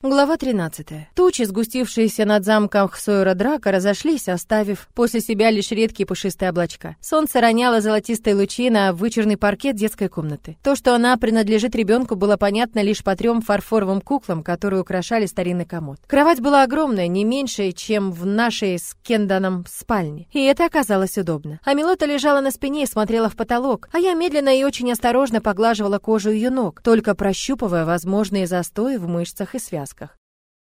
Глава 13. Тучи, сгустившиеся над замком Хсойра Драка, разошлись, оставив после себя лишь редкие пушистые облачка. Солнце роняло золотистые лучи на вычурный паркет детской комнаты. То, что она принадлежит ребенку, было понятно лишь по трем фарфоровым куклам, которые украшали старинный комод. Кровать была огромная, не меньше, чем в нашей с Кенданом спальне. И это оказалось удобно. А Милота лежала на спине и смотрела в потолок, а я медленно и очень осторожно поглаживала кожу ее ног, только прощупывая возможные застои в мышцах и связках сказках.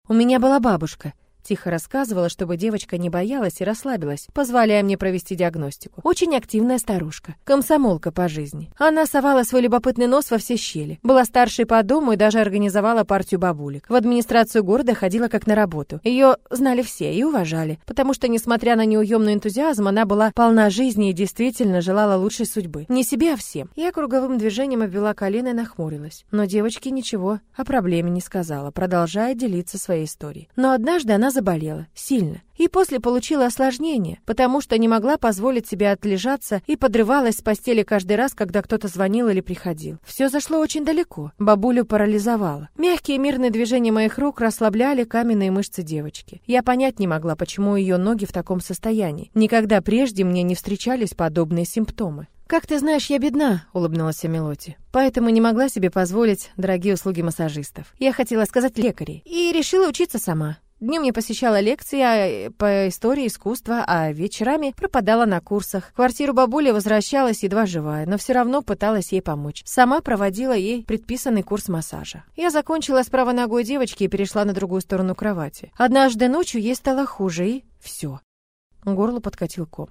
У меня была бабушка — Тихо рассказывала, чтобы девочка не боялась и расслабилась, позволяя мне провести диагностику. Очень активная старушка, комсомолка по жизни. Она совала свой любопытный нос во все щели. Была старшей по дому и даже организовала партию бабулек. В администрацию города ходила как на работу. Ее знали все и уважали, потому что, несмотря на неуемный энтузиазм, она была полна жизни и действительно желала лучшей судьбы. Не себе, а всем. Я круговым движением обвела колено и нахмурилась. Но девочке ничего о проблеме не сказала, продолжая делиться своей историей. Но однажды она заболела, сильно, и после получила осложнение, потому что не могла позволить себе отлежаться и подрывалась с постели каждый раз, когда кто-то звонил или приходил. Все зашло очень далеко. Бабулю парализовало. Мягкие мирные движения моих рук расслабляли каменные мышцы девочки. Я понять не могла, почему ее ноги в таком состоянии. Никогда прежде мне не встречались подобные симптомы. «Как ты знаешь, я бедна», — улыбнулась Мелоти. «Поэтому не могла себе позволить дорогие услуги массажистов. Я хотела сказать лекарей. И решила учиться сама. Днем я посещала лекции по истории искусства, а вечерами пропадала на курсах. В квартиру бабули возвращалась едва живая, но все равно пыталась ей помочь. Сама проводила ей предписанный курс массажа. Я закончила с правой ногой девочки и перешла на другую сторону кровати. Однажды ночью ей стало хуже, и все. Горло подкатил ком.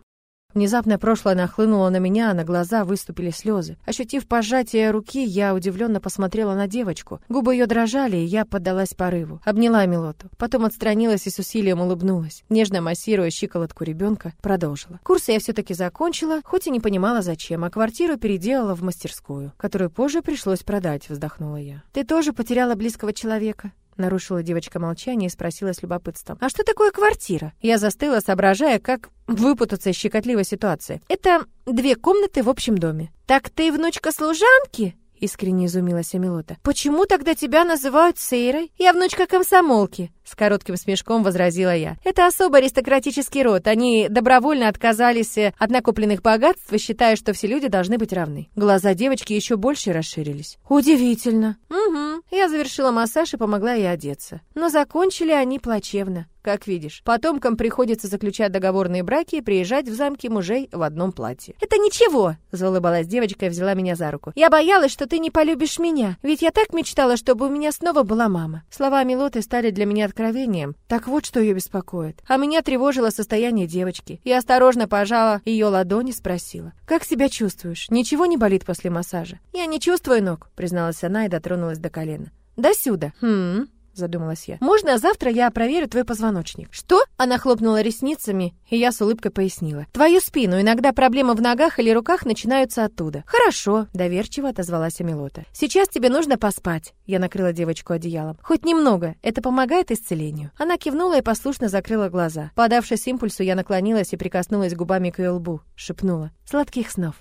Внезапно прошлое нахлынуло на меня, а на глаза выступили слезы. Ощутив пожатие руки, я удивленно посмотрела на девочку. Губы ее дрожали, и я поддалась порыву. Обняла Милоту. Потом отстранилась и с усилием улыбнулась. Нежно массируя щиколотку ребенка, продолжила. Курсы я все-таки закончила, хоть и не понимала зачем, а квартиру переделала в мастерскую, которую позже пришлось продать, вздохнула я. «Ты тоже потеряла близкого человека?» Нарушила девочка молчание и спросила с любопытством. «А что такое квартира?» Я застыла, соображая, как выпутаться из щекотливой ситуации. «Это две комнаты в общем доме». «Так ты внучка служанки?» Искренне изумилась Амилота. «Почему тогда тебя называют Сейрой? Я внучка комсомолки!» С коротким смешком возразила я. «Это особо аристократический род. Они добровольно отказались э, от накопленных богатств, считая, что все люди должны быть равны». Глаза девочки еще больше расширились. «Удивительно». «Угу». Я завершила массаж и помогла ей одеться. Но закончили они плачевно. Как видишь, потомкам приходится заключать договорные браки и приезжать в замки мужей в одном платье. «Это ничего!» — заулыбалась девочка и взяла меня за руку. «Я боялась, что ты не полюбишь меня, ведь я так мечтала, чтобы у меня снова была мама». Слова Милоты стали для меня откровением. Так вот, что ее беспокоит. А меня тревожило состояние девочки. Я осторожно пожала ее ладони и спросила. «Как себя чувствуешь? Ничего не болит после массажа?» «Я не чувствую ног», — призналась она и дотронулась до колена. «До сюда». «Хм...» задумалась я. «Можно завтра я проверю твой позвоночник?» «Что?» Она хлопнула ресницами, и я с улыбкой пояснила. «Твою спину. Иногда проблемы в ногах или руках начинаются оттуда». «Хорошо», — доверчиво отозвалась Амилота. «Сейчас тебе нужно поспать». Я накрыла девочку одеялом. «Хоть немного. Это помогает исцелению». Она кивнула и послушно закрыла глаза. Подавшись импульсу, я наклонилась и прикоснулась губами к ее лбу. Шепнула. «Сладких снов».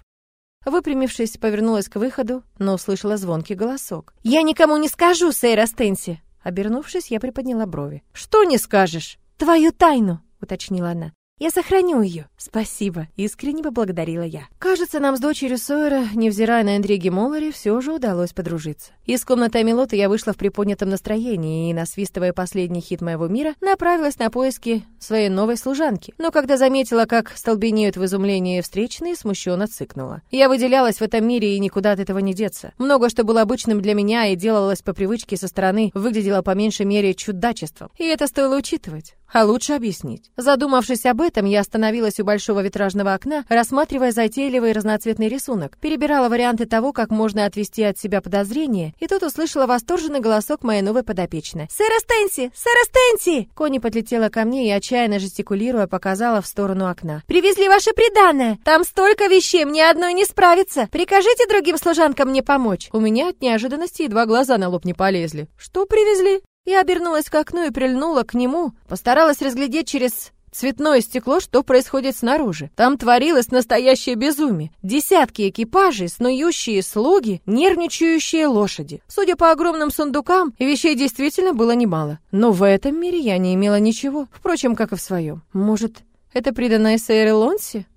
Выпрямившись, повернулась к выходу, но услышала звонкий голосок. «Я никому не скажу, Сейра Стенси!» Обернувшись, я приподняла брови. «Что не скажешь?» «Твою тайну!» — уточнила она. Я сохраню ее. Спасибо, искренне поблагодарила я. Кажется, нам с дочерью Сойера, невзирая на интриги Моллари, все же удалось подружиться. Из комнаты Амилота я вышла в приподнятом настроении и, насвистывая последний хит моего мира, направилась на поиски своей новой служанки. Но когда заметила, как столбенеют в изумлении встречные, смущенно цыкнула. Я выделялась в этом мире и никуда от этого не деться. Много что было обычным для меня и делалось по привычке со стороны, выглядело по меньшей мере чудачеством. И это стоило учитывать. А лучше объяснить. Задумавшись об этом, я остановилась у большого витражного окна, рассматривая затейливый разноцветный рисунок. Перебирала варианты того, как можно отвести от себя подозрения, и тут услышала восторженный голосок моей новой подопечной. «Сэра Стэнси! Сэра Стэнси!» Кони подлетела ко мне и, отчаянно жестикулируя, показала в сторону окна. «Привезли ваше приданное! Там столько вещей, мне одной не справиться! Прикажите другим служанкам мне помочь!» У меня от неожиданности едва глаза на лоб не полезли. «Что привезли?» Я обернулась к окну и прильнула к нему, постаралась разглядеть через цветное стекло, что происходит снаружи. Там творилось настоящее безумие. Десятки экипажей, снующие слуги, нервничающие лошади. Судя по огромным сундукам, вещей действительно было немало. Но в этом мире я не имела ничего, впрочем, как и в своем. Может, это приданное Сейры Лонси?